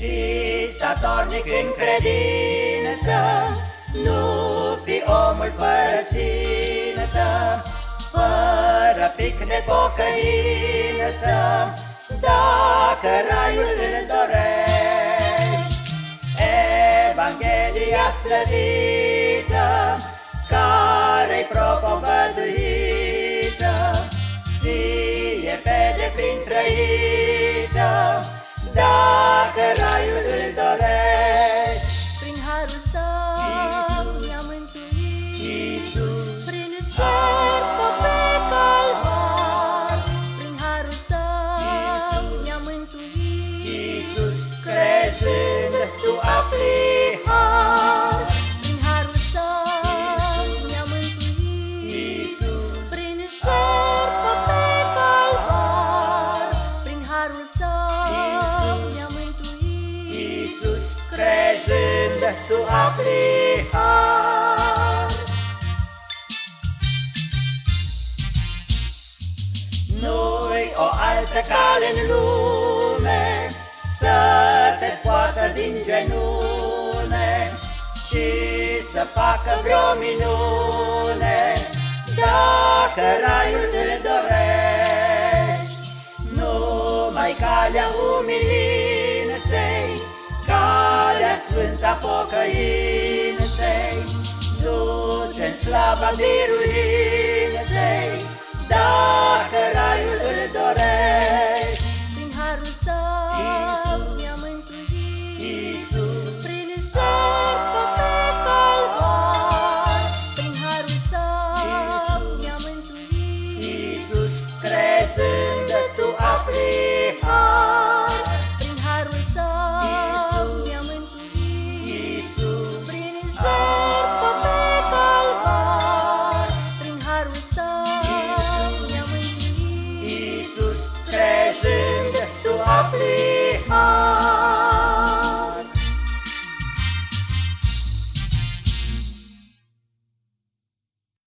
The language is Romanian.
Și statornic în credință, nu fi omul fără țintă, fără pic de pocăință, dacă raiul îl dorești. Evanghelia slăvită, care-i propovăduită, out of sight. Tu afli har. Nu-i o altă cale în lume Să te scoată din genune Și să facă vreo minune Dacă raiul îl dorești Numai calea umilinței sfânta pocăinței Duce în slava biruinței Dacă